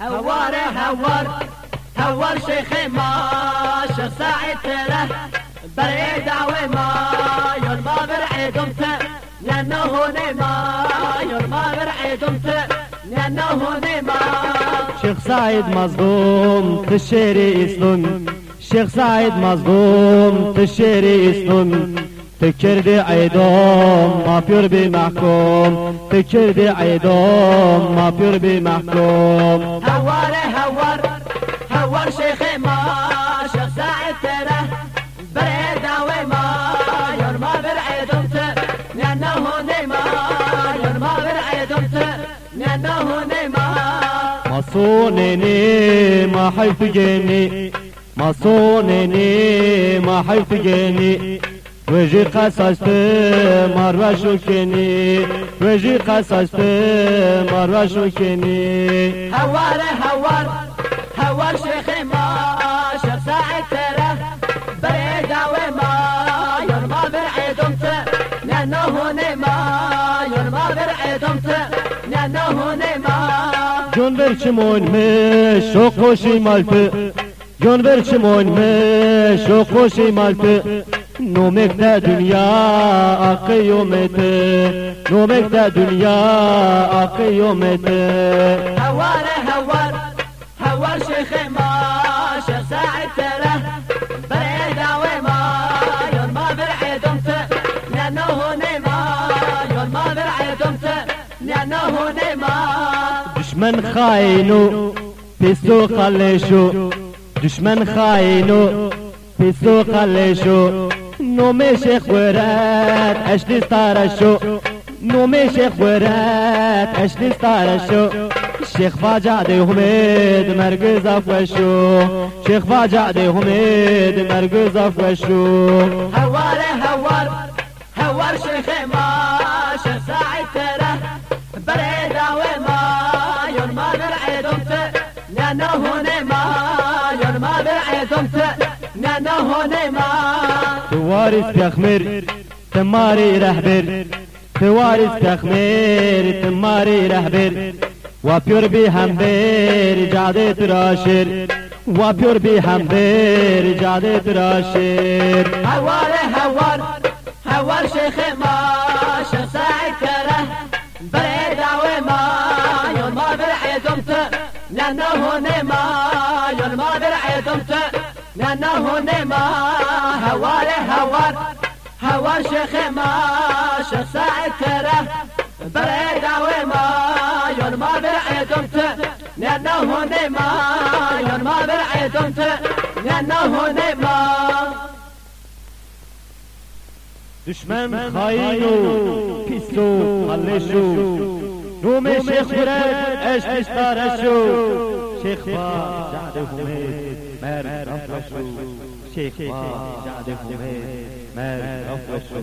هوار هوار هوار شيخي ما شيخ ساعد تره بريد عوي ما يرمى برعيدمت لأنه نما يرمى برعيدمت لأنه نما شيخ سعيد مظلوم تشيري اسلم شيخ سعيد مظلوم تشيري اسلم تكردي عيدوم ما بير بمحكوم. تكردي عيدوم ما بير بمحكوم. هوار هوار هوار شيخي ما شيخ ساعد تره بريد عوي ما يرمى برعيدمت لأنه نما يرمى برعيدمت لأنه نما مصونني ما حيفجني مصونني ما وجی قصاست مار و شوکنی وجی قصاست مار و شوکنی هوار هوار هوار شیخ ما شب ساعت تره بعید و ما یار ما بر عیدم ته نه ما یار ما بر عیدم ته نه ما جون بر چی مون می شو خوشی مالت جون بر چی مون می شو خوشی مالت نومك دا دنيا أقيومت نومك دا دنيا أقيومت هوار هوار هوار ما شيخ تره. بريد ما برعيدمت لأنه يرمى برعيدمت لأنه نما دشمن خاينو بيسو خليشو دشمن خاينو بيسو خليشو نومي شيخ ورات اشلي ستارشو نومي شيخ ورات اشلي ستارشو شيخ فاجع دي هميد مرقز افوشو شيخ فاجع دي هميد مرقز افوشو هوار هوار هوار شيخي ما شيخ ساعد تره بريد عوي ما يرمى برعيدمت لأنه نما يرمى برعيدمت لأنه نما توارث تخمر تماري رهبر توارث تخمر تماري رهبر وبيور بي همبر جاده تراشر وبيور بي همبر جاده تراشر هوار هوار هوار شيخي ما شيخ ساعد تره بريد عوي ما يرمى برعيدمت لأنه نما يرمى برعيدمت لأنه نما هوار هوار هوار شيخي ما شيخ ساعد تره بريد عوي ما يرمى برعيدمت لأنه نما يرمى برعيدمت لأنه نما دشمن خاينو بيسو خلشو نومي شيخ ورد اش تشتارشو شيخ با جعد هميد مر رفشو شيخ با جعد هميد مر رفشو